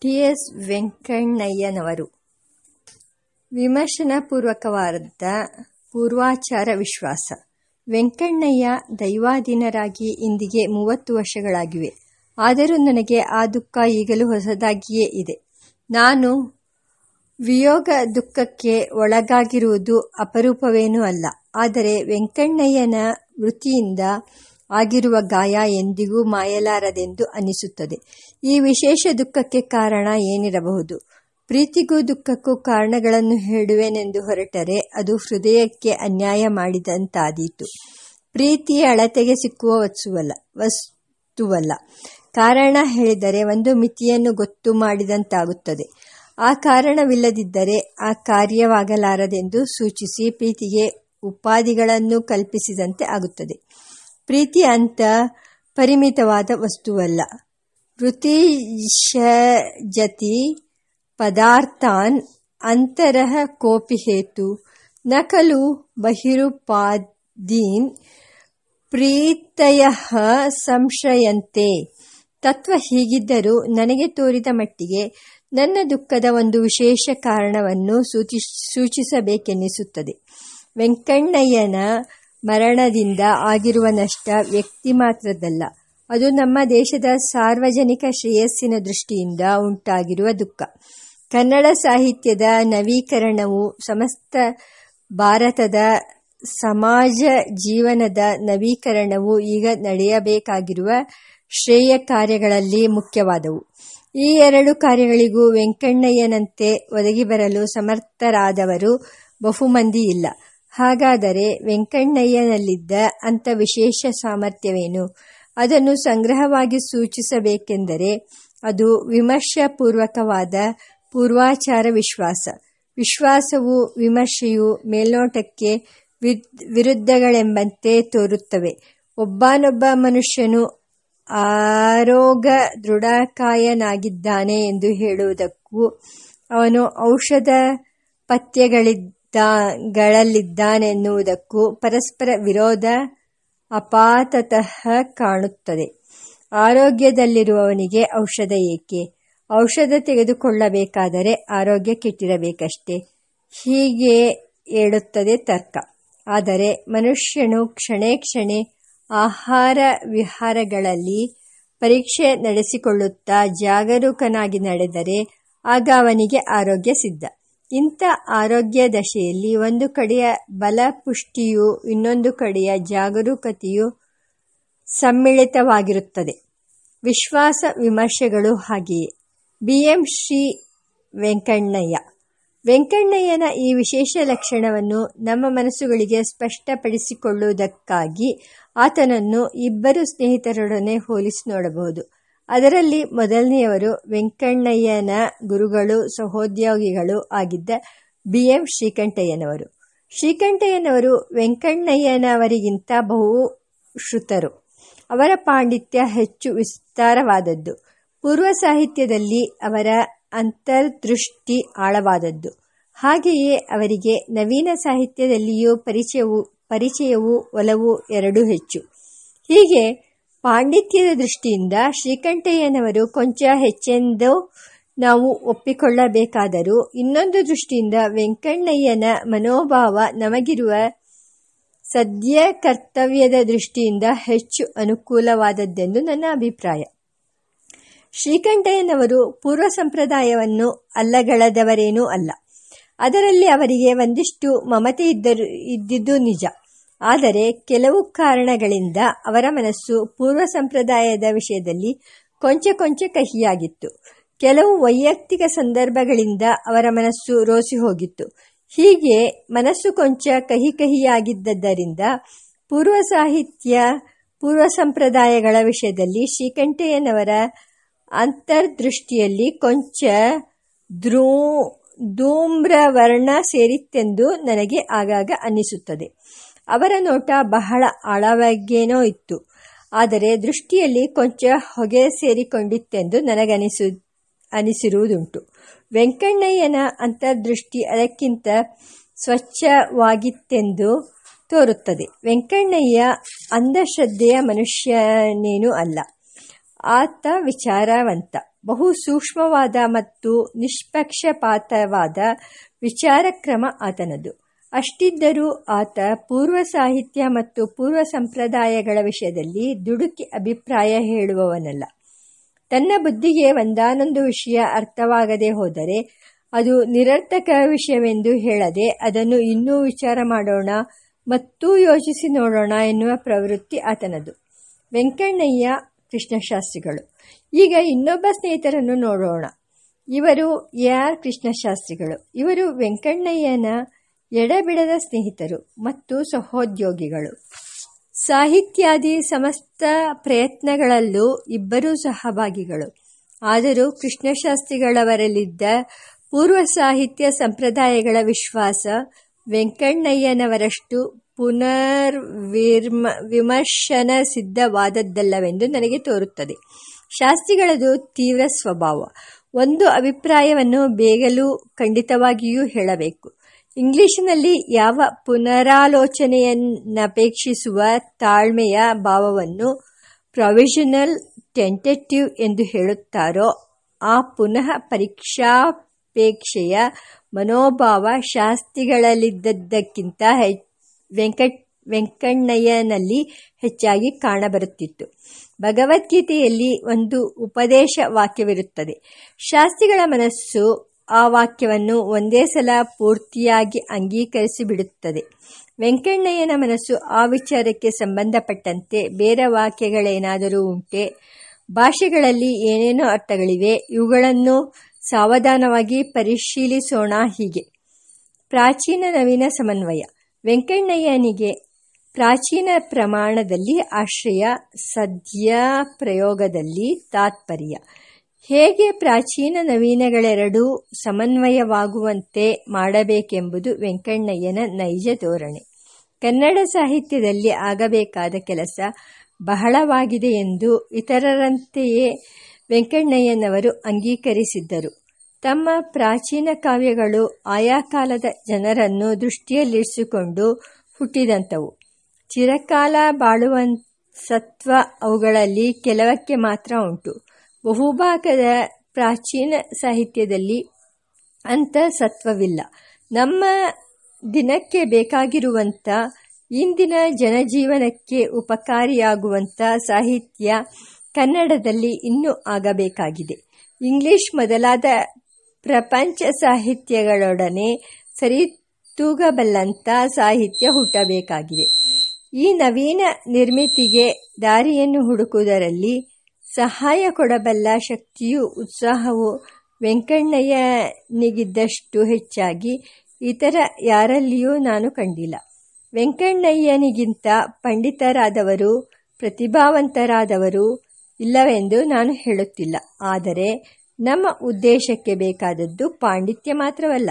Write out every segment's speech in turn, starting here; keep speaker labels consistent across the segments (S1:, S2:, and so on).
S1: T S ವೆಂಕಣ್ಣಯ್ಯನವರು. ವಿಮರ್ಶನಪೂರ್ವಕವಾದ ಪೂರ್ವಾಚಾರ ವಿಶ್ವಾಸ. ವೆಂಕಣ್ಣಯ್ಯ ದೈವಾಧೀನರಾಗಿ ಇಂದಿಗೆ ಮೂವತ್ತು ವರ್ಷಗಳಾಗಿವೆ. ಆದರೂ ನನಗೆ ಆ ದುಃಖ ಈಗಲೂ ಹೊಸದಾಗಿಯೇ ಇದೆ. ನಾನು ವಿಯೋಗ ದುಃಖಕ್ಕೆ ಒಳಗಾಗಿರುವುದು ಅಪರೂಪವೇನೂ ಅಲ್ಲ. ಆದರೆ ವೆಂಕಣ್ಣಯ್ಯನ ವೃತ್ತಿಯಿಂದ ಆಗಿರುವ ಗಾಯ ಎಂದಿಗೂ ಮಾಯಲಾರದೆಂದು ಅನಿಸುತ್ತದೆ. ಈ ವಿಶೇಷ ದುಃಖಕ್ಕೆ ಕಾರಣ ಏನಿರಬಹುದು? ಪ್ರೀತಿಗೂ ದುಃಖಕ್ಕೂ ಕಾರಣಗಳನ್ನು ಹೇಳುವೆನೆಂದು ಹೊರಟರೆ ಅದು ಹೃದಯಕ್ಕೆ ಅನ್ಯಾಯ ಮಾಡಿದಂತಾದೀತು. ಪ್ರೀತಿಯ ಅಳತೆಗೆ ಸಿಕ್ಕುವ ವಸ್ತುವಲ್ಲ ವಸ್ತುವಲ್ಲ. ಕಾರಣ ಹೇಳಿದರೆ ಒಂದು ಮಿತಿಯನ್ನು ಗೊತ್ತು ಮಾಡಿದಂತಾಗುತ್ತದೆ. ಆ ಕಾರಣವಿಲ್ಲದಿದ್ದರೆ ಆ ಕಾರ್ಯವಾಗಲಾರದೆಂದು ಸೂಚಿಸಿ ಪ್ರೀತಿಗೆ ಉಪಾಧಿಗಳನ್ನು ಕಲ್ಪಿಸಿದಂತೆ ಆಗುತ್ತದೆ. ಪ್ರೀತಿ ಅಂತ ಪರಿಮಿತವಾದ ವಸ್ತುವಲ್ಲ. ವೃತ್ತಿಶಜತಿ ಪದಾರ್ಥಾನ್ ಅಂತರಃ ಕೋಪಿ ಹೇತು. ನಕಲು ಬಹಿರುಪಾದೀನ್ ಪ್ರೀತಯ ಸಂಶಯಂತೆ. ತತ್ವ ಹೀಗಿದ್ದರೂ ನನಗೆ ತೋರಿದ ಮಟ್ಟಿಗೆ ನನ್ನ ದುಃಖದ ಒಂದು ವಿಶೇಷ ಕಾರಣವನ್ನು ಸೂಚಿ ಸೂಚಿಸಬೇಕೆನ್ನಿಸುತ್ತದೆ ವೆಂಕಣ್ಣಯ್ಯನ ಮರಣದಿಂದ ಆಗಿರುವ ನಷ್ಟ ವ್ಯಕ್ತಿ ಮಾತ್ರದಲ್ಲ ಅದು ನಮ್ಮ ದೇಶದ ಸಾರ್ವಜನಿಕ ಶ್ರೇಯಸ್ಸಿನ ದೃಷ್ಟಿಯಿಂದ ಉಂಟಾಗಿರುವ ದುಃಖ. ಕನ್ನಡ ಸಾಹಿತ್ಯದ ನವೀಕರಣವು ಸಮಸ್ತ ಭಾರತದ ಸಮಾಜ ಜೀವನದ ನವೀಕರಣವು ಈಗ ನಡೆಯಬೇಕಾಗಿರುವ ಶ್ರೇಯ ಕಾರ್ಯಗಳಲ್ಲಿ ಮುಖ್ಯವಾದವು. ಈ ಎರಡು ಕಾರ್ಯಗಳಿಗೂ ವೆಂಕಣ್ಣಯ್ಯನಂತೆ ಒದಗಿ ಬರಲು ಸಮರ್ಥರಾದವರು ಬಹುಮಂದಿ ಇಲ್ಲ. ಹಾಗಾದರೆ ವೆಂಕಣ್ಣಯ್ಯನಲ್ಲಿದ್ದ ಅಂಥ ವಿಶೇಷ ಸಾಮರ್ಥ್ಯವೇನು? ಅದನ್ನು ಸಂಗ್ರಹವಾಗಿ ಸೂಚಿಸಬೇಕೆಂದರೆ ಅದು ವಿಮರ್ಶಾಪೂರ್ವಕವಾದ ಪೂರ್ವಾಚಾರ ವಿಶ್ವಾಸ. ವಿಶ್ವಾಸವು ವಿಮರ್ಶೆಯು ಮೇಲ್ನೋಟಕ್ಕೆ ವಿರುದ್ಧಗಳೆಂಬಂತೆ ತೋರುತ್ತವೆ. ಒಬ್ಬನೊಬ್ಬ ಮನುಷ್ಯನು ಆರೋಗ ದೃಢಕಾಯನಾಗಿದ್ದಾನೆ ಎಂದು ಹೇಳುವುದಕ್ಕೂ ಅವನು ಔಷಧ ಪಥ್ಯಗಳಿದ್ದಾನೆನ್ನುವುದಕ್ಕೂ ಪರಸ್ಪರ ವಿರೋಧ ಅಪಾತತಃ ಕಾಣುತ್ತದೆ. ಆರೋಗ್ಯದಲ್ಲಿರುವವನಿಗೆ ಔಷಧ ಏಕೆ? ಔಷಧ ತೆಗೆದುಕೊಳ್ಳಬೇಕಾದರೆ ಆರೋಗ್ಯ ಕೆಟ್ಟಿರಬೇಕಷ್ಟೇ. ಹೀಗೆ ಹೇಳುತ್ತದೆ ತರ್ಕ. ಆದರೆ ಮನುಷ್ಯನು ಕ್ಷಣೇ ಕ್ಷಣೆ ಆಹಾರ ವಿಹಾರಗಳಲ್ಲಿ ಪರೀಕ್ಷೆ ನಡೆಸಿಕೊಳ್ಳುತ್ತಾ ಜಾಗರೂಕನಾಗಿ ನಡೆದರೆ ಆಗ ಅವನಿಗೆ ಆರೋಗ್ಯ ಸಿದ್ಧ. ಇಂಥ ಆರೋಗ್ಯ ದಶೆಯಲ್ಲಿ ಒಂದು ಕಡೆಯ ಬಲಪುಷ್ಟಿಯು ಇನ್ನೊಂದು ಕಡೆಯ ಜಾಗರೂಕತೆಯು ಸಮ್ಮಿಳಿತವಾಗಿರುತ್ತದೆ. ವಿಶ್ವಾಸ ವಿಮರ್ಶೆಗಳು ಹಾಗೆಯೇ. B M Shri Venkannaiah. ವೆಂಕಣ್ಣಯ್ಯನ ಈ ವಿಶೇಷ ಲಕ್ಷಣವನ್ನು ನಮ್ಮ ಮನಸ್ಸುಗಳಿಗೆ ಸ್ಪಷ್ಟಪಡಿಸಿಕೊಳ್ಳುವುದಕ್ಕಾಗಿ ಆತನನ್ನು ಇಬ್ಬರು ಸ್ನೇಹಿತರೊಡನೆ ಹೋಲಿಸಿ ನೋಡಬಹುದು. ಅದರಲ್ಲಿ ಮೊದಲನೆಯವರು ವೆಂಕಣ್ಣಯ್ಯನ ಗುರುಗಳು, ಸಹೋದ್ಯೋಗಿಗಳು ಆಗಿದ್ದ ಬಿ ಎಂ ಶ್ರೀಕಂಠಯ್ಯನವರು. ಶ್ರೀಕಂಠಯ್ಯನವರು ವೆಂಕಣ್ಣಯ್ಯನವರಿಗಿಂತ ಬಹು ಶ್ರುತರು ಅವರ ಪಾಂಡಿತ್ಯ ಹೆಚ್ಚು ವಿಸ್ತಾರವಾದದ್ದು. ಪೂರ್ವ ಸಾಹಿತ್ಯದಲ್ಲಿ ಅವರ ಅಂತರ್ದೃಷ್ಟಿ ಆಳವಾದದ್ದು. ಹಾಗೆಯೇ ಅವರಿಗೆ ನವೀನ ಸಾಹಿತ್ಯದಲ್ಲಿಯೂ ಪರಿಚಯವು ಪರಿಚಯವು ಒಲವು ಎರಡೂ ಹೆಚ್ಚು. ಹೀಗೆ ಪಾಂಡಿತ್ಯದ ದೃಷ್ಟಿಯಿಂದ ಶ್ರೀಕಂಠಯ್ಯನವರು ಕೊಂಚ ಹೆಚ್ಚೆಂದು ನಾವು ಒಪ್ಪಿಕೊಳ್ಳಬೇಕಾದರೂ ಇನ್ನೊಂದು ದೃಷ್ಟಿಯಿಂದ ವೆಂಕಣ್ಣಯ್ಯನ ಮನೋಭಾವ ನಮಗಿರುವ ಸದ್ಯ ಕರ್ತವ್ಯದ ದೃಷ್ಟಿಯಿಂದ ಹೆಚ್ಚು ಅನುಕೂಲವಾದದ್ದೆಂದು ನನ್ನ ಅಭಿಪ್ರಾಯ. ಶ್ರೀಕಂಠಯ್ಯನವರು ಪೂರ್ವ ಸಂಪ್ರದಾಯವನ್ನು ಅಲ್ಲಗಳದವರೇನೂ ಅಲ್ಲ. ಅದರಲ್ಲಿ ಅವರಿಗೆ ಒಂದಿಷ್ಟು ಮಮತೆ ಇದ್ದರು, ಇದ್ದಿದ್ದು ನಿಜ. ಆದರೆ ಕೆಲವು ಕಾರಣಗಳಿಂದ ಅವರ ಮನಸ್ಸು ಪೂರ್ವ ಸಂಪ್ರದಾಯದ ವಿಷಯದಲ್ಲಿ ಕೊಂಚ ಕೊಂಚ ಕಹಿಯಾಗಿತ್ತು. ಕೆಲವು ವೈಯಕ್ತಿಕ ಸಂದರ್ಭಗಳಿಂದ ಅವರ ಮನಸ್ಸು ರೋಸಿ ಹೋಗಿತ್ತು. ಹೀಗೆ ಮನಸ್ಸು ಕೊಂಚ ಕಹಿ ಕಹಿಯಾಗಿದ್ದರಿಂದ ಪೂರ್ವ ಸಾಹಿತ್ಯ, ಪೂರ್ವ ಸಂಪ್ರದಾಯಗಳ ವಿಷಯದಲ್ಲಿ ಶ್ರೀಕಂಠಯ್ಯನವರ ಅಂತರ್ದೃಷ್ಟಿಯಲ್ಲಿ ಕೊಂಚ ದ್ರೂ, ಧೂಮ್ರವರ್ಣ ಸೇರಿತ್ತೆಂದು ನನಗೆ ಆಗಾಗ ಅನ್ನಿಸುತ್ತದೆ. ಅವರ ನೋಟ ಬಹಳ ಆಳವಾಗೇನೋ ಇತ್ತು. ಆದರೆ ದೃಷ್ಟಿಯಲ್ಲಿ ಕೊಂಚ ಹೊಗೆ ಸೇರಿಕೊಂಡಿತ್ತೆಂದು ನನಗನಿಸು, ಅನಿಸಿರುವುದುಂಟು. ವೆಂಕಣ್ಣಯ್ಯನ ಅಂತರ್ದೃಷ್ಟಿ ಅದಕ್ಕಿಂತ ಸ್ವಚ್ಛವಾಗಿತ್ತೆಂದು ತೋರುತ್ತದೆ. ವೆಂಕಣ್ಣಯ್ಯ ಅಂಧಶ್ರದ್ಧೆಯ ಮನುಷ್ಯನೇನೂ ಅಲ್ಲ. ಆತ ವಿಚಾರವಂತ, ಬಹು ಸೂಕ್ಷ್ಮವಾದ ಮತ್ತು ನಿಷ್ಪಕ್ಷಪಾತವಾದ ವಿಚಾರಕ್ರಮ ಆತನದು. ಅಷ್ಟಿದ್ದರೂ ಆತ ಪೂರ್ವ ಸಾಹಿತ್ಯ ಮತ್ತು ಪೂರ್ವ ಸಂಪ್ರದಾಯಗಳ ವಿಷಯದಲ್ಲಿ ದುಡುಕಿ ಅಭಿಪ್ರಾಯ ಹೇಳುವವನಲ್ಲ. ತನ್ನ ಬುದ್ಧಿಗೆ ಒಂದಾನೊಂದು ವಿಷಯ ಅರ್ಥವಾಗದೆ ಹೋದರೆ ಅದು ನಿರರ್ಥಕ ವಿಷಯವೆಂದು ಹೇಳದೆ ಅದನ್ನು ಇನ್ನೂ ವಿಚಾರ ಮಾಡೋಣ, ಮತ್ತು ಯೋಚಿಸಿ ನೋಡೋಣ ಎನ್ನುವ ಪ್ರವೃತ್ತಿ ಆತನದು. ವೆಂಕಣ್ಣಯ್ಯ ಕೃಷ್ಣಶಾಸ್ತ್ರಿಗಳು. ಈಗ ಇನ್ನೊಬ್ಬ ಸ್ನೇಹಿತರನ್ನು ನೋಡೋಣ. ಇವರು ಎ ಆರ್ ಕೃಷ್ಣಶಾಸ್ತ್ರಿಗಳು. ಇವರು ವೆಂಕಣ್ಣಯ್ಯನ ಎಡಬಿಡದ ಸ್ನೇಹಿತರು ಮತ್ತು ಸಹೋದ್ಯೋಗಿಗಳು. ಸಾಹಿತ್ಯಾದಿ ಸಮಸ್ತ ಪ್ರಯತ್ನಗಳಲ್ಲೂ ಇಬ್ಬರೂ ಸಹಭಾಗಿಗಳು. ಆದರೂ ಕೃಷ್ಣಶಾಸ್ತ್ರಿಗಳವರಲ್ಲಿದ್ದ ಪೂರ್ವ ಸಾಹಿತ್ಯ ಸಂಪ್ರದಾಯಗಳ ವಿಶ್ವಾಸ ವೆಂಕಣ್ಣಯ್ಯನವರಷ್ಟು ಪುನರ್ವಿರ್ಮ ವಿಮರ್ಶನ ಸಿದ್ಧವಾದದ್ದಲ್ಲವೆಂದು ನನಗೆ ತೋರುತ್ತದೆ. ಶಾಸ್ತ್ರಿಗಳದು ತೀವ್ರ ಸ್ವಭಾವ. ಒಂದು ಅಭಿಪ್ರಾಯವನ್ನು ಬೇಗಲೂ ಖಂಡಿತವಾಗಿಯೂ ಹೇಳಬೇಕು. ಇಂಗ್ಲಿಶಿನಲ್ಲಿ ಯಾವ ಪುನರಾಲೋಚನೆಯನ್ನಪೇಕ್ಷಿಸುವ ತಾಳ್ಮೆಯ ಭಾವವನ್ನು ಪ್ರೊವಿಷನಲ್ ಟೆಂಟೆಟಿವ್ ಎಂದು ಹೇಳುತ್ತಾರೋ, ಆ ಪುನಃ ಪರೀಕ್ಷಾಪೇಕ್ಷೆಯ ಮನೋಭಾವ ಶಾಸ್ತ್ರಿಗಳಲ್ಲಿದ್ದದ್ದಕ್ಕಿಂತ ವೆಂಕಟ್, ವೆಂಕಣ್ಣಯ್ಯನಲ್ಲಿ ಹೆಚ್ಚಾಗಿ ಕಾಣಬರುತ್ತಿತ್ತು. ಭಗವದ್ಗೀತೆಯಲ್ಲಿ ಒಂದು ಉಪದೇಶ ವಾಕ್ಯವಿರುತ್ತದೆ. ಶಾಸ್ತ್ರಿಗಳ ಮನಸ್ಸು ಆ ವಾಕ್ಯವನ್ನು ಒಂದೇ ಸಲ ಪೂರ್ತಿಯಾಗಿ ಅಂಗೀಕರಿಸಿ ಬಿಡುತ್ತದೆ ವೆಂಕಣ್ಣಯ್ಯನ ಮನಸ್ಸು ಆ ವಿಚಾರಕ್ಕೆ ಸಂಬಂಧಪಟ್ಟಂತೆ ಬೇರೆ ವಾಕ್ಯಗಳೇನಾದರೂ ಉಂಟೆ? ಭಾಷೆಗಳಲ್ಲಿ ಏನೇನೋ ಅರ್ಥಗಳಿವೆ? ಇವುಗಳನ್ನು ಸಾವಧಾನವಾಗಿ ಪರಿಶೀಲಿಸೋಣ ಹೀಗೆ. ಪ್ರಾಚೀನ ನವೀನ ಸಮನ್ವಯ. ವೆಂಕಣ್ಣಯ್ಯನಿಗೆ ಪ್ರಾಚೀನ ಪ್ರಮಾಣದಲ್ಲಿ ಆಶ್ರಯ, ಸದ್ಯ ಪ್ರಯೋಗದಲ್ಲಿ ತಾತ್ಪರ್ಯ. ಹೇಗೆ ಪ್ರಾಚೀನ ನವೀನಗಳೆರಡೂ ಸಮನ್ವಯವಾಗುವಂತೆ ಮಾಡಬೇಕೆಂಬುದು ವೆಂಕಣ್ಣಯ್ಯನ ನೈಜ ಧೋರಣೆ. ಕನ್ನಡ ಸಾಹಿತ್ಯದಲ್ಲಿ ಆಗಬೇಕಾದ ಕೆಲಸ ಬಹಳವಾಗಿದೆ ಎಂದು ಇತರರಂತೆಯೇ ವೆಂಕಣ್ಣಯ್ಯನವರು ಅಂಗೀಕರಿಸಿದ್ದರು. ತಮ್ಮ ಪ್ರಾಚೀನ ಕಾವ್ಯಗಳು ಆಯಾ ಕಾಲದ ಜನರನ್ನು ದೃಷ್ಟಿಯಲ್ಲಿರಿಸಿಕೊಂಡು ಹುಟ್ಟಿದಂಥವು. ಚಿರಕಾಲ ಬಾಳುವ ಸತ್ವ ಅವುಗಳಲ್ಲಿ ಕೆಲವಕ್ಕೆ ಮಾತ್ರ ಉಂಟು. ಬಹುಭಾಗದ ಪ್ರಾಚೀನ ಸಾಹಿತ್ಯದಲ್ಲಿ ಅಂತ ಸತ್ವವಿಲ್ಲ ನಮ್ಮ ದಿನಕ್ಕೆ ಬೇಕಾಗಿರುವಂಥ, ಇಂದಿನ ಜನಜೀವನಕ್ಕೆ ಉಪಕಾರಿಯಾಗುವಂಥ ಸಾಹಿತ್ಯ ಕನ್ನಡದಲ್ಲಿ ಇನ್ನೂ ಆಗಬೇಕಾಗಿದೆ. ಇಂಗ್ಲಿಷ್ ಮೊದಲಾದ ಪ್ರಪಂಚ ಸಾಹಿತ್ಯಗಳೊಡನೆ ಸರಿ ತೂಗಬಲ್ಲಂಥ ಸಾಹಿತ್ಯ ಹುಟ್ಟಬೇಕಾಗಿದೆ. ಈ ನವೀನ ನಿರ್ಮಿತಿಗೆ ದಾರಿಯನ್ನು ಹುಡುಕುವುದರಲ್ಲಿ ಸಹಾಯ ಕೊಡಬಲ್ಲ ಶಕ್ತಿಯು ಉತ್ಸಾಹವು ವೆಂಕಣ್ಣಯ್ಯನಿಗಿದ್ದಷ್ಟು ಹೆಚ್ಚಾಗಿ ಇತರ ಯಾರಲ್ಲಿಯೂ ನಾನು ಕಂಡಿಲ್ಲ. ವೆಂಕಣ್ಣಯ್ಯನಿಗಿಂತ ಪಂಡಿತರಾದವರು, ಪ್ರತಿಭಾವಂತರಾದವರು ಇಲ್ಲವೆಂದು ನಾನು ಹೇಳುತ್ತಿಲ್ಲ. ಆದರೆ ನಮ್ಮ ಉದ್ದೇಶಕ್ಕೆ ಬೇಕಾದದ್ದು ಪಾಂಡಿತ್ಯ ಮಾತ್ರವಲ್ಲ,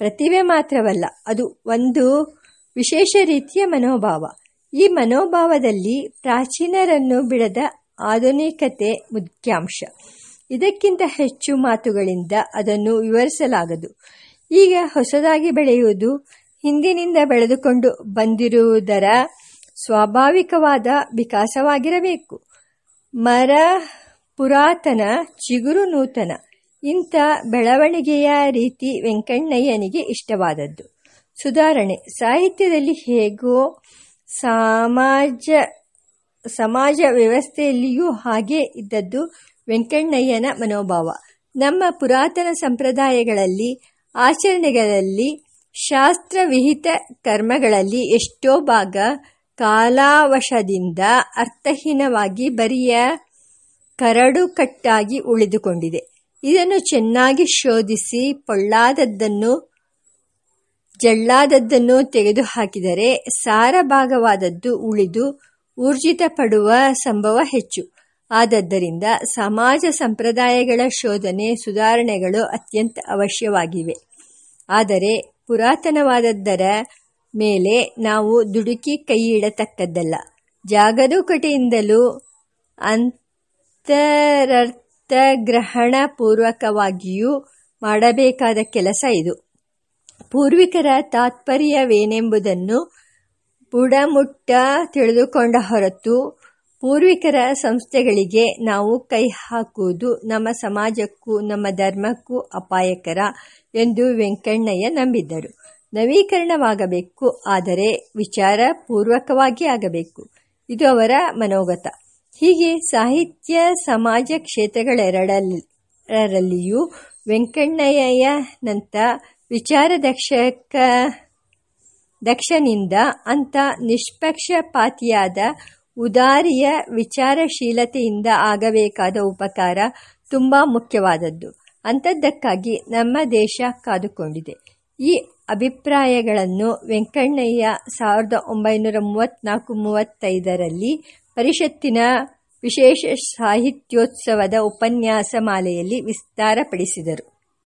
S1: ಪ್ರತಿಭೆ ಮಾತ್ರವಲ್ಲ. ಅದು ಒಂದು ವಿಶೇಷ ರೀತಿಯ ಮನೋಭಾವ. ಈ ಮನೋಭಾವದಲ್ಲಿ ಪ್ರಾಚೀನರನ್ನು ಬಿಡದ ಆಧುನಿಕತೆ ಮುಖ್ಯಾಂಶ. ಇದಕ್ಕಿಂತ ಹೆಚ್ಚು ಮಾತುಗಳಿಂದ ಅದನ್ನು ವಿವರಿಸಲಾಗದು. ಈಗ ಹೊಸದಾಗಿ ಬೆಳೆಯುವುದು ಹಿಂದಿನಿಂದ ಬೆಳೆದುಕೊಂಡು ಬಂದಿರುವುದರ ಸ್ವಾಭಾವಿಕವಾದ ವಿಕಾಸವಾಗಿರಬೇಕು. ಮರ, ಪುರಾತನ, ಚಿಗುರು ನೂತನ, ಇಂಥ ಬೆಳವಣಿಗೆಯ ರೀತಿ ವೆಂಕಣ್ಣಯ್ಯನಿಗೆ ಇಷ್ಟವಾದದ್ದು. ಸುಧಾರಣೆ, ಸಾಹಿತ್ಯದಲ್ಲಿ ಹೇಗೋ ಸಮಾಜ ಸಮಾಜ ವ್ಯವಸ್ಥೆಯಲ್ಲಿಯೂ ಹಾಗೆ ಇದ್ದದ್ದು ವೆಂಕಣ್ಣಯ್ಯನ ಮನೋಭಾವ. ನಮ್ಮ ಪುರಾತನ ಸಂಪ್ರದಾಯಗಳಲ್ಲಿ, ಆಚರಣೆಗಳಲ್ಲಿ, ಶಾಸ್ತ್ರವಿಹಿತ ಕರ್ಮಗಳಲ್ಲಿ ಎಷ್ಟೋ ಭಾಗ ಕಾಲಾವಶದಿಂದ ಅರ್ಥಹೀನವಾಗಿ ಬರಿಯ ಕರಡುಕಟ್ಟಾಗಿ ಉಳಿದುಕೊಂಡಿದೆ. ಇದನ್ನು ಚೆನ್ನಾಗಿ ಶೋಧಿಸಿ ಪೊಳ್ಳಾದದ್ದನ್ನು ಜಳ್ಳಾದದ್ದನ್ನು ತೆಗೆದುಹಾಕಿದರೆ ಸಾರಭಾಗವಾದದ್ದು ಉಳಿದು ಊರ್ಜಿತ ಪಡುವ ಸಂಭವ ಹೆಚ್ಚು. ಆದದ್ದರಿಂದ ಸಮಾಜ ಸಂಪ್ರದಾಯಗಳ ಶೋಧನೆ ಸುಧಾರಣೆಗಳು ಅತ್ಯಂತ ಅವಶ್ಯವಾಗಿವೆ. ಆದರೆ ಪುರಾತನವಾದದ್ದರ ಮೇಲೆ ನಾವು ದುಡುಕಿ ಕೈಯಿಡತಕ್ಕದ್ದಲ್ಲ. ಜಾಗರೂಕತೆಯಿಂದಲೂ ಅಂತರರ್ಥಗ್ರಹಣ ಪೂರ್ವಕವಾಗಿಯೂ ಮಾಡಬೇಕಾದ ಕೆಲಸ ಇದು. ಪೂರ್ವಿಕರ ತಾತ್ಪರ್ಯವೇನೆಂಬುದನ್ನು ಬುಡಮುಟ್ಟ ತಿಳಿದುಕೊಂಡ ಹೊರತು ಪೂರ್ವಿಕರ ಸಂಸ್ಥೆಗಳಿಗೆ ನಾವು ಕೈ ಹಾಕುವುದು ನಮ್ಮ ಸಮಾಜಕ್ಕೂ, ನಮ್ಮ ಧರ್ಮಕ್ಕೂ ಅಪಾಯಕರ ಎಂದು ವೆಂಕಣ್ಣಯ್ಯ ನಂಬಿದ್ದರು. ನವೀಕರಣವಾಗಬೇಕು, ಆದರೆ ವಿಚಾರ ಪೂರ್ವಕವಾಗಿ ಆಗಬೇಕು. ಇದು ಅವರ ಮನೋಗತ. ಹೀಗೆ ಸಾಹಿತ್ಯ ಸಮಾಜ ಕ್ಷೇತ್ರಗಳೆರಡರಲ್ಲಿಯೂ ವೆಂಕಣ್ಣಯ್ಯನಂಥ ವಿಚಾರದಕ್ಷಕ ದಕ್ಷನಿಂದ ಅಂಥ ನಿಷ್ಪಕ್ಷಪಾತಿಯಾದ ಉದಾರಿಯ ವಿಚಾರಶೀಲತೆಯಿಂದ ಆಗಬೇಕಾದ ಉಪಕಾರ ತುಂಬ ಮುಖ್ಯವಾದದ್ದು. ಅಂಥದ್ದಕ್ಕಾಗಿ ನಮ್ಮ ದೇಶ ಕಾದುಕೊಂಡಿದೆ. ಈ ಅಭಿಪ್ರಾಯಗಳನ್ನು ವೆಂಕಣ್ಣಯ್ಯ ಸಾವಿರದ ಒಂಬೈನೂರ ಮೂವತ್ತ್ನಾಲ್ಕು ಮೂವತ್ತೈದರಲ್ಲಿ ಪರಿಷತ್ತಿನ ವಿಶೇಷ ಸಾಹಿತ್ಯೋತ್ಸವದ ಉಪನ್ಯಾಸ ಮಾಲೆಯಲ್ಲಿ ವಿಸ್ತಾರಪಡಿಸಿದರು.